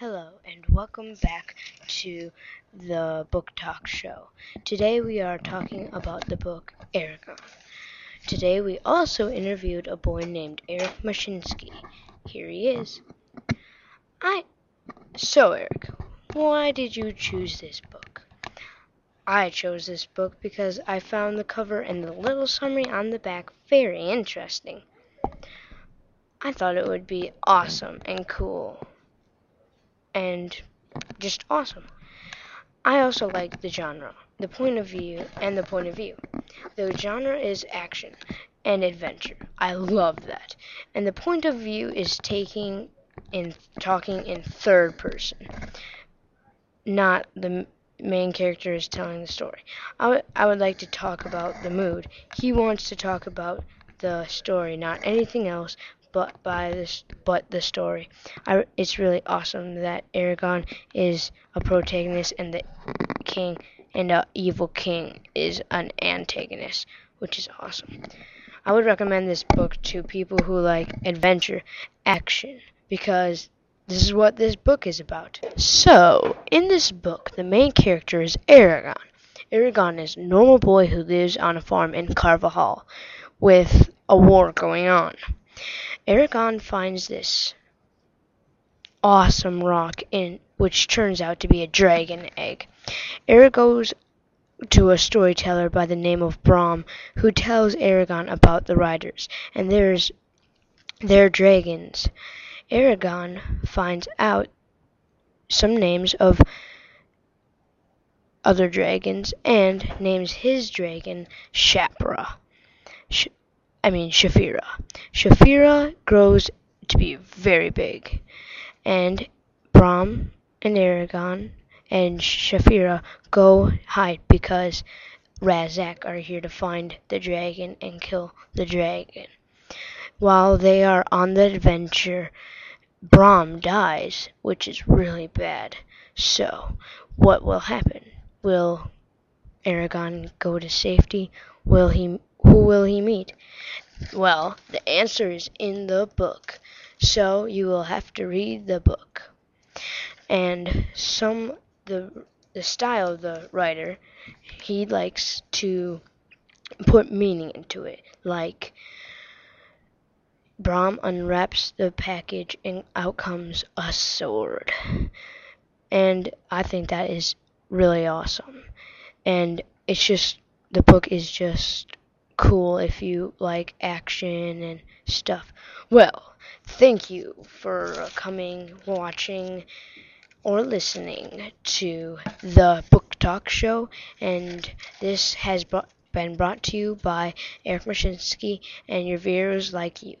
Hello, and welcome back to the Book Talk Show. Today we are talking about the book Eragon. Today we also interviewed a boy named Eric Mashinsky. Here he is. I. So, Eric, why did you choose this book? I chose this book because I found the cover and the little summary on the back very interesting. I thought it would be awesome and cool and just awesome. I also like the genre, the point of view, and the point of view. The genre is action and adventure. I love that. And the point of view is taking in talking in third person. Not the main character is telling the story. I I would like to talk about the mood. He wants to talk about the story, not anything else, but by this but the story. I, it's really awesome that Eragon is a protagonist and the king and the evil king is an antagonist, which is awesome. I would recommend this book to people who like adventure action because this is what this book is about. So, in this book, the main character is Eragon. Eragon is a normal boy who lives on a farm in Carvahall with a war going on. Eragon finds this awesome rock in which turns out to be a dragon egg. Eragon goes to a storyteller by the name of Brom who tells Eragon about the riders and there's their dragons. Eragon finds out some names of other dragons and names his dragon Shapra. Sh- I mean Shafira. Shafira grows to be very big, and Brom and Eragon and Shafira go hide because Ra'zac are here to find the dragon and kill the dragon. While they are on the adventure, Brom dies, which is really bad. So, what will happen? Will Eragon go to safety? Will he who will he meet? Well, the answer is in the book. So you will have to read the book. And some the the style of the writer, he likes to put meaning into it. Like Brom unwraps the package and out comes a sword. And I think that is really awesome. And it's just the book is just cool if you like action and stuff. Well, thank you for coming, watching, or listening to the Book Talk Show, and this has been brought to you by Eric Mashinsky and your viewers like you.